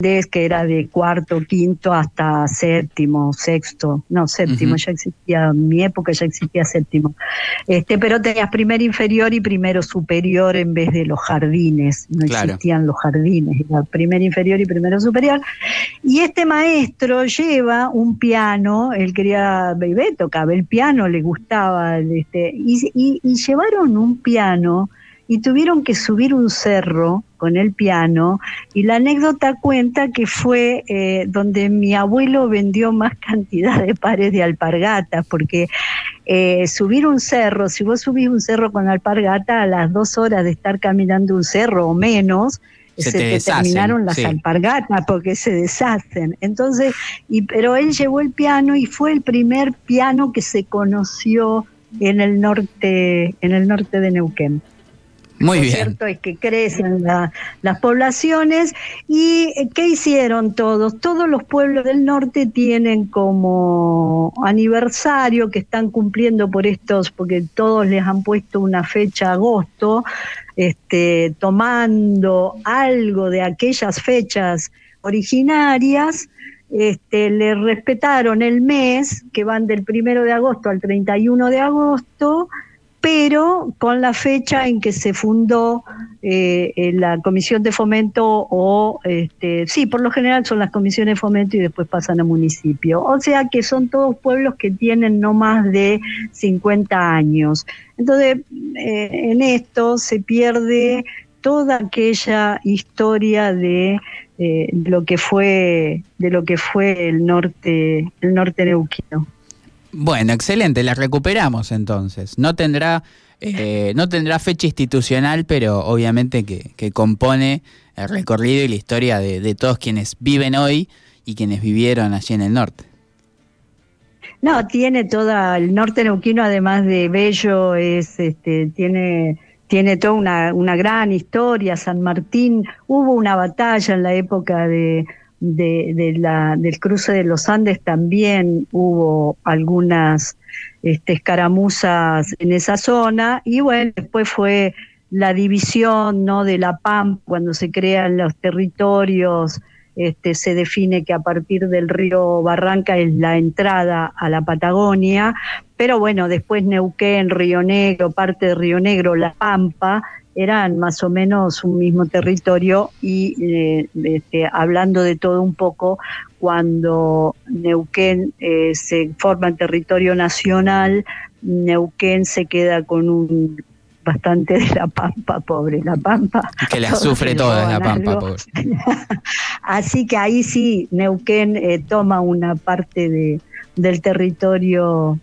que era de cuarto, quinto hasta séptimo, sexto, no, séptimo, ya existía, en mi época ya existía séptimo. Este, pero tenías primero inferior y primero superior en vez de los jardines, no existían los jardines, era primero inferior y primero superior. Y este maestro lleva un piano, él quería, bebé tocaba el piano, le gustaba, este, y, y llevaron un piano y tuvieron que subir un cerro con el piano y la anécdota cuenta que fue eh, donde mi abuelo vendió más cantidad de pares de alpargatas porque eh, subir un cerro, si vos subís un cerro con alpargata a las dos horas de estar caminando un cerro o menos, se, te terminaron las alpargatas porque se deshacen. Entonces, y, pero él llevó el piano y fue el primer piano que se conoció en el norte, en el norte de Neuquén. Muy bien. cierto es que crecen las poblaciones. ¿Y qué hicieron todos? Todos los pueblos del norte tienen como aniversario que están cumpliendo por estos, porque todos les han puesto una fecha agosto, este, tomando algo de aquellas fechas originarias. Este, le respetaron el mes, que van del primero de agosto al 31 de agosto, pero con la fecha en que se fundó eh, la comisión de fomento o, este, sí, por lo general son las comisiones de fomento y después pasan a municipio. O sea que son todos pueblos que tienen no más de 50 años. Entonces, eh, en esto se pierde toda aquella historia de eh, lo que fue de lo que fue el norte el norte neuquino. Bueno, excelente, la recuperamos entonces. No tendrá, eh, no tendrá fecha institucional, pero obviamente que, compone el recorrido y la historia de, todos quienes viven hoy y quienes vivieron allí en el norte. No, tiene toda, el norte neuquino además de bello, es, este, tiene, tiene toda una, una gran historia. San Martín, hubo una batalla en la época de de, la, del cruce de los Andes también hubo algunas este, escaramuzas en esa zona y bueno, después fue la división ¿no? de la PAM cuando se crean los territorios, este, se define que a partir del río Barranca es la entrada a la Patagonia, pero bueno, después Neuquén, Río Negro, parte de Río Negro, La Pampa, eran más o menos un mismo territorio y eh, este, hablando de todo un poco, cuando Neuquén eh, se forma en territorio nacional, Neuquén se queda con un bastante de la pampa, pobre, la pampa. Que la sufre toda la pampa, pobre. Así que ahí sí, Neuquén eh, toma una parte de, del territorio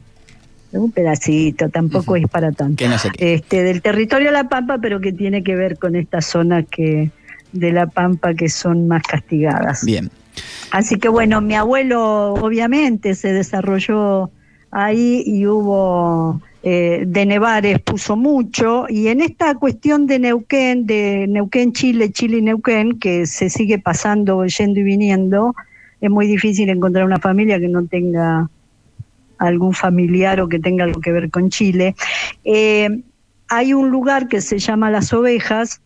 un pedacito, tampoco es para tanto. este, del territorio de La Pampa, pero que tiene que ver con estas zonas que de La Pampa que son más castigadas. Bien. Así que bueno, mi abuelo obviamente se desarrolló ahí y hubo eh, de Nevares puso mucho y en esta cuestión de Neuquén, de Neuquén, Chile, Chile y Neuquén, que se sigue pasando, yendo y viniendo, es muy difícil encontrar una familia que no tenga algún familiar o que tenga algo que ver con Chile. Eh, hay un lugar que se llama Las Ovejas,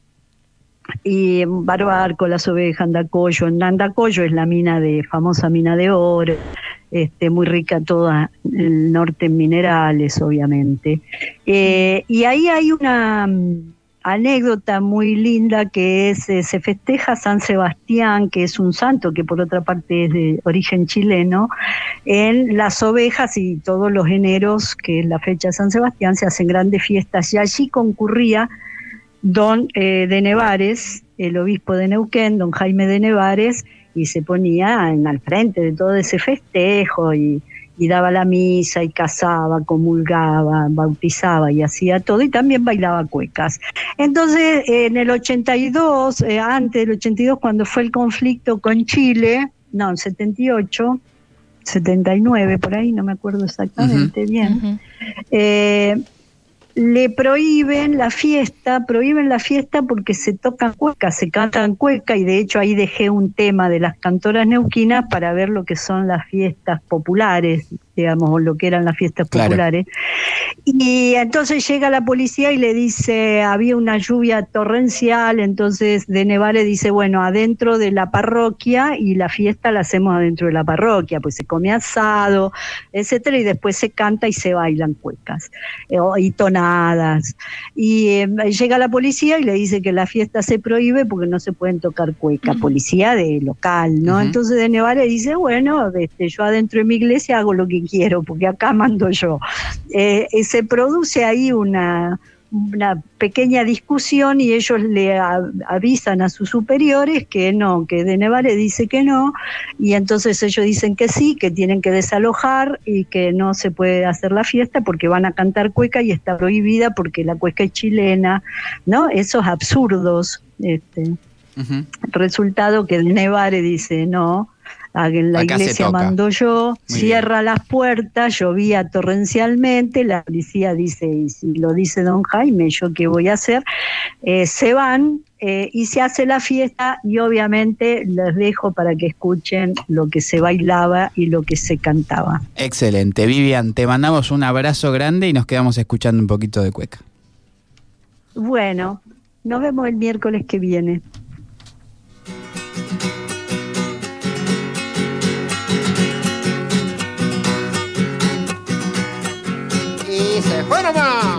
y Barbarco, Las Ovejas, Andacoyo. En Andacoyo es la mina de, famosa mina de oro, este, muy rica toda el norte en minerales, obviamente. Eh, y ahí hay una anécdota muy linda que es, eh, se festeja San Sebastián, que es un santo que por otra parte es de origen chileno, en las ovejas y todos los eneros, que es la fecha de San Sebastián, se hacen grandes fiestas. Y allí concurría don eh, de Nevares, el obispo de Neuquén, don Jaime de Nevares, y se ponía en al frente de todo ese festejo y y daba la misa y casaba, comulgaba, bautizaba y hacía todo y también bailaba cuecas. Entonces, en el 82, eh, antes del 82, cuando fue el conflicto con Chile, no, en 78, 79, por ahí, no me acuerdo exactamente bien, le prohíben la fiesta, prohíben la fiesta porque se tocan cuecas, se cantan cueca y de hecho ahí dejé un tema de las cantoras neuquinas para ver lo que son las fiestas populares, digamos, lo que eran las fiestas populares. Y entonces llega la policía y le dice, había una lluvia torrencial, entonces de Nevare dice, bueno, adentro de la parroquia y la fiesta la hacemos adentro de la parroquia, pues se come asado, etcétera, y después se canta y se bailan cuecas eh, y tonadas. Y eh, llega la policía y le dice que la fiesta se prohíbe porque no se pueden tocar cuecas, policía de local, ¿no? Entonces de Nevare dice, bueno, este, yo adentro de mi iglesia hago lo que quiero, porque acá mando yo. Eh, se produce ahí una, una pequeña discusión y ellos le avisan a sus superiores que no, que de Nevare dice que no, y entonces ellos dicen que sí, que tienen que desalojar y que no se puede hacer la fiesta porque van a cantar cueca y está prohibida porque la cueca es chilena, ¿no? Esos absurdos. Este. Resultado que de Nevare dice no, la iglesia mando yo, cierra las puertas, llovía torrencialmente, la policía dice, y si lo dice don Jaime, ¿yo qué voy a hacer? Eh, se van eh, y se hace la fiesta y obviamente les dejo para que escuchen lo que se bailaba y lo que se cantaba. Excelente. Vivian, te mandamos un abrazo grande y nos quedamos escuchando un poquito de cueca. Bueno, nos vemos el miércoles que viene. Se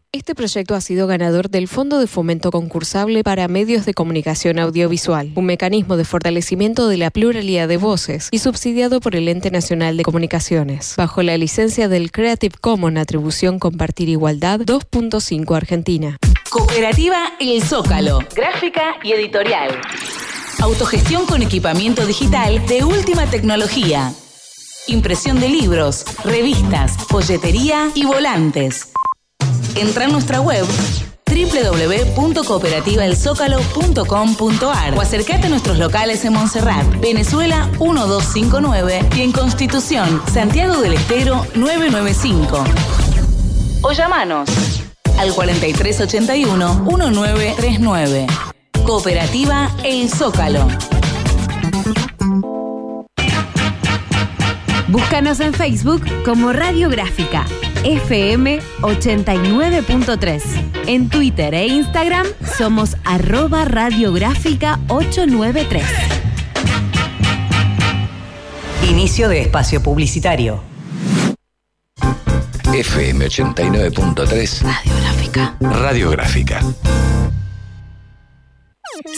Este proyecto ha sido ganador del Fondo de Fomento Concursable para Medios de Comunicación Audiovisual, un mecanismo de fortalecimiento de la pluralidad de voces y subsidiado por el Ente Nacional de Comunicaciones, bajo la licencia del Creative Commons Atribución Compartir Igualdad 2.5 Argentina. Cooperativa El Zócalo, gráfica y editorial. Autogestión con equipamiento digital de última tecnología. Impresión de libros, revistas, folletería y volantes Entra en nuestra web www.cooperativaelzócalo.com.ar o acercate a nuestros locales en Montserrat, Venezuela 1259 y en Constitución, Santiago del Estero 995. O llamanos al 4381-1939. Cooperativa El Zócalo. Búscanos en Facebook como Radiográfica FM 89.3. En Twitter e Instagram somos arroba radiográfica 893. Inicio de espacio publicitario. FM 89.3. Radiográfica. Radiográfica.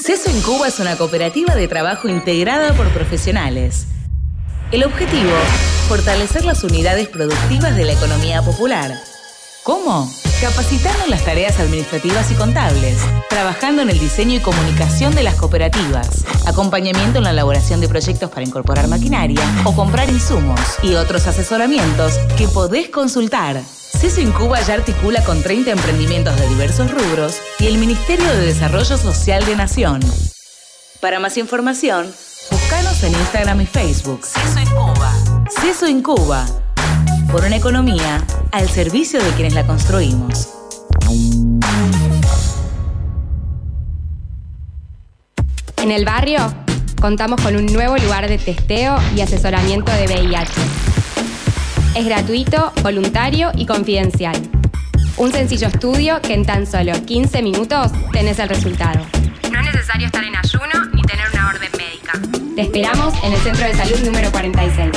CESO en Cuba es una cooperativa de trabajo integrada por profesionales el objetivo, fortalecer las unidades productivas de la economía popular. ¿Cómo? Capacitando en las tareas administrativas y contables, trabajando en el diseño y comunicación de las cooperativas, acompañamiento en la elaboración de proyectos para incorporar maquinaria o comprar insumos y otros asesoramientos que podés consultar. CESO en Cuba ya articula con 30 emprendimientos de diversos rubros y el Ministerio de Desarrollo Social de Nación. Para más información, Búscanos en Instagram y Facebook. CESO en Cuba. CESO en Cuba. Por una economía al servicio de quienes la construimos. En el barrio contamos con un nuevo lugar de testeo y asesoramiento de VIH. Es gratuito, voluntario y confidencial. Un sencillo estudio que en tan solo 15 minutos tenés el resultado. No es necesario estar en ayuno ni tener una orden médica. Te esperamos en el Centro de Salud número 46,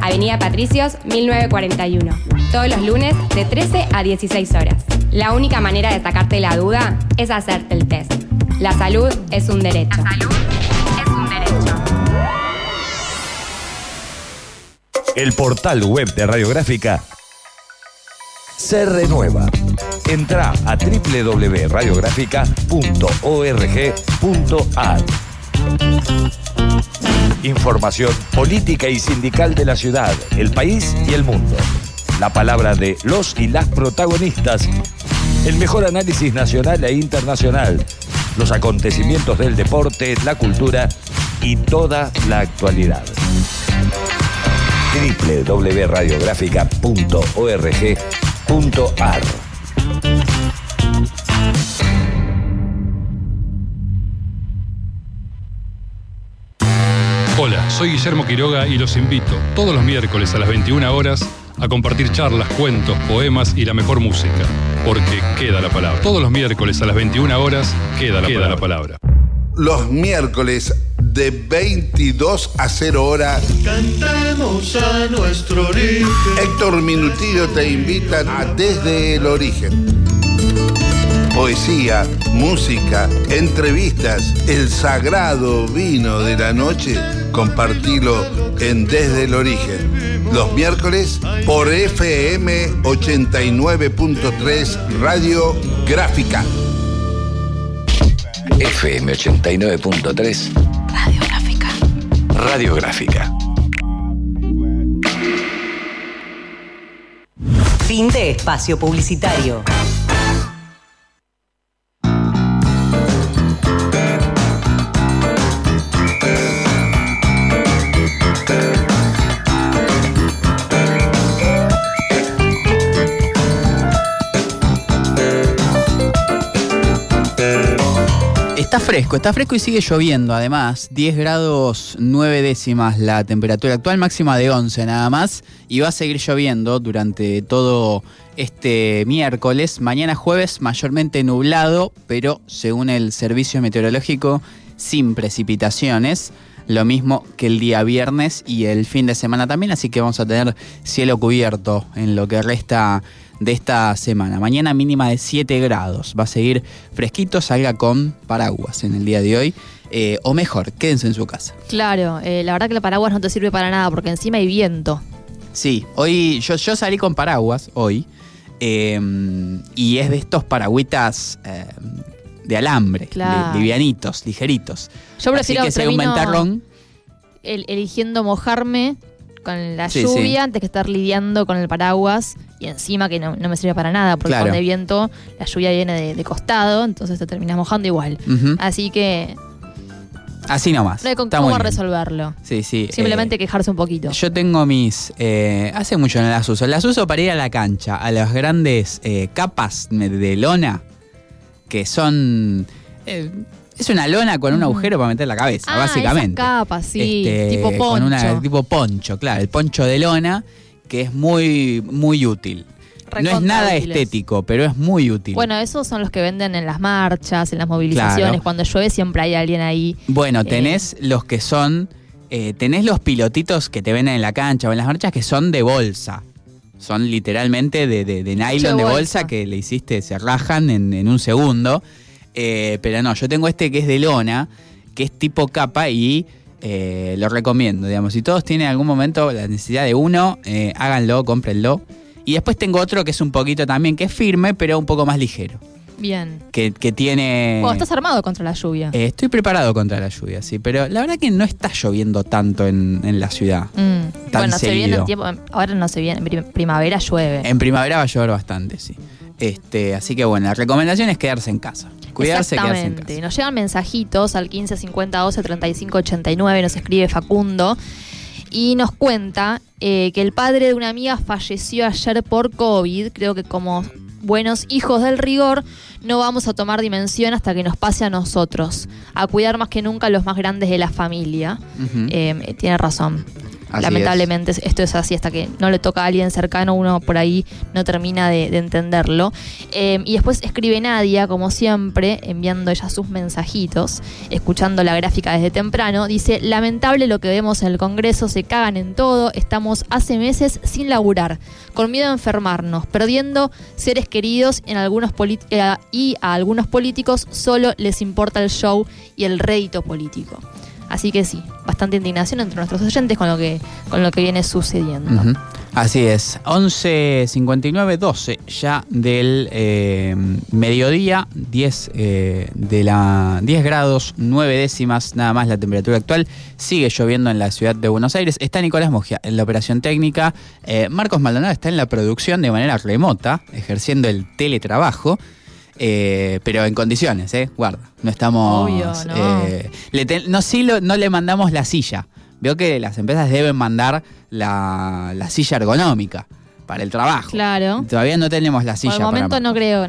Avenida Patricios 1941, todos los lunes de 13 a 16 horas. La única manera de sacarte la duda es hacerte el test. La salud es un derecho. La salud es un derecho. El portal web de Radiográfica se renueva. Entra a www.radiográfica.org.ar. Información política y sindical de la ciudad, el país y el mundo. La palabra de los y las protagonistas. El mejor análisis nacional e internacional. Los acontecimientos del deporte, la cultura y toda la actualidad www.radiográfica.org.ar Hola, soy Guillermo Quiroga y los invito todos los miércoles a las 21 horas a compartir charlas, cuentos, poemas y la mejor música, porque queda la palabra. Todos los miércoles a las 21 horas queda la, palabra. la palabra. Los miércoles de 22 a 0 horas. Cantemos a nuestro origen. Héctor Minutillo te invitan a Desde el Origen. Poesía, música, entrevistas, el sagrado vino de la noche, compartilo en Desde el Origen. Los miércoles por FM 89.3 Radio Gráfica. FM 89.3 Radiográfica. Radiográfica. Fin de espacio publicitario. Fresco, está fresco y sigue lloviendo además. 10 grados 9 décimas la temperatura actual, máxima de 11 nada más. Y va a seguir lloviendo durante todo este miércoles. Mañana jueves mayormente nublado, pero según el servicio meteorológico, sin precipitaciones. Lo mismo que el día viernes y el fin de semana también, así que vamos a tener cielo cubierto en lo que resta de esta semana. Mañana mínima de 7 grados. Va a seguir fresquito, salga con paraguas en el día de hoy. Eh, o mejor, quédense en su casa. Claro, eh, la verdad que el paraguas no te sirve para nada porque encima hay viento. Sí, hoy yo, yo salí con paraguas hoy. eh, y es de estos paragüitas eh, de alambre, Claro. li- livianitos, ligeritos. Yo prefiero Así que hay un ventarrón, el- eligiendo mojarme con la Sí, lluvia sí. antes que estar lidiando con el paraguas y encima que no, no me sirve para nada porque Claro. cuando hay viento la lluvia viene de, de costado, entonces te terminas mojando igual. Así que así nomás. no hay con cómo resolverlo. Sí, sí. Simplemente eh, quejarse un poquito. Yo tengo mis. eh, hace mucho no las uso. Las uso para ir a la cancha, a las grandes eh, capas de lona, que son. eh, es una lona con un agujero para meter la cabeza, Ah, básicamente. capas, sí, Este, tipo poncho. Con una, tipo poncho, claro, el poncho de lona, que es muy, muy útil. no es nada útiles. estético, pero es muy útil. Bueno, esos son los que venden en las marchas, en las movilizaciones. Claro. Cuando llueve siempre hay alguien ahí. Bueno, Eh, tenés los que son. eh, tenés los pilotitos que te venden en la cancha o en las marchas que son de bolsa. Son literalmente de, de, de nylon de bolsa. bolsa. que le hiciste, se rajan en, en un segundo. Eh, pero no, yo tengo este que es de lona, que es tipo capa y eh, lo recomiendo. Digamos, si todos tienen en algún momento la necesidad de uno, eh, háganlo, cómprenlo. Y después tengo otro que es un poquito también, que es firme, pero un poco más ligero. Bien. Que, que tiene. Bueno, estás armado contra la lluvia. Eh, estoy preparado contra la lluvia, sí, pero la verdad que no está lloviendo tanto en, en la ciudad. Mm. tan Bueno, se viene seguido. el tiempo. Ahora no se viene. En prim- primavera llueve. En primavera va a llover bastante, sí. Este, así que bueno, la recomendación es quedarse en casa. Cuidarse, quedarse en Exactamente. casa. Nos llegan mensajitos al 15 50 12 35 89. Nos escribe Facundo. Y nos cuenta eh, que el padre de una amiga falleció ayer por COVID. Creo que como buenos hijos del rigor, no vamos a tomar dimensión hasta que nos pase a nosotros. A cuidar más que nunca a los más grandes de la familia. Eh, tiene razón. Así Lamentablemente esto es así, hasta que no le toca a alguien cercano, uno por ahí no termina de, de entenderlo. Eh, y después escribe Nadia, como siempre, enviando ella sus mensajitos, escuchando la gráfica desde temprano. Dice, lamentable lo que vemos en el Congreso, se cagan en todo, estamos hace meses sin laburar, con miedo a enfermarnos, perdiendo seres queridos en algunos eh, y a algunos políticos solo les importa el show y el rédito político. Así que sí, bastante indignación entre nuestros oyentes con lo que, con lo que viene sucediendo. Ujú. Así es, 11, 59, 12 ya del eh, mediodía, 10, eh, de la 10 grados 9 décimas nada más la temperatura actual. Sigue lloviendo en la ciudad de Buenos Aires. Está Nicolás Mogia en la operación técnica. Eh, Marcos Maldonado está en la producción de manera remota, ejerciendo el teletrabajo. Eh, pero en condiciones, ¿eh? Guarda, no estamos... Obvio, no. eh, le no, sí lo- no le mandamos la silla. Veo que las empresas deben mandar la, la silla ergonómica para el trabajo. Claro. Todavía no tenemos la Por silla el para- momento no creo, no.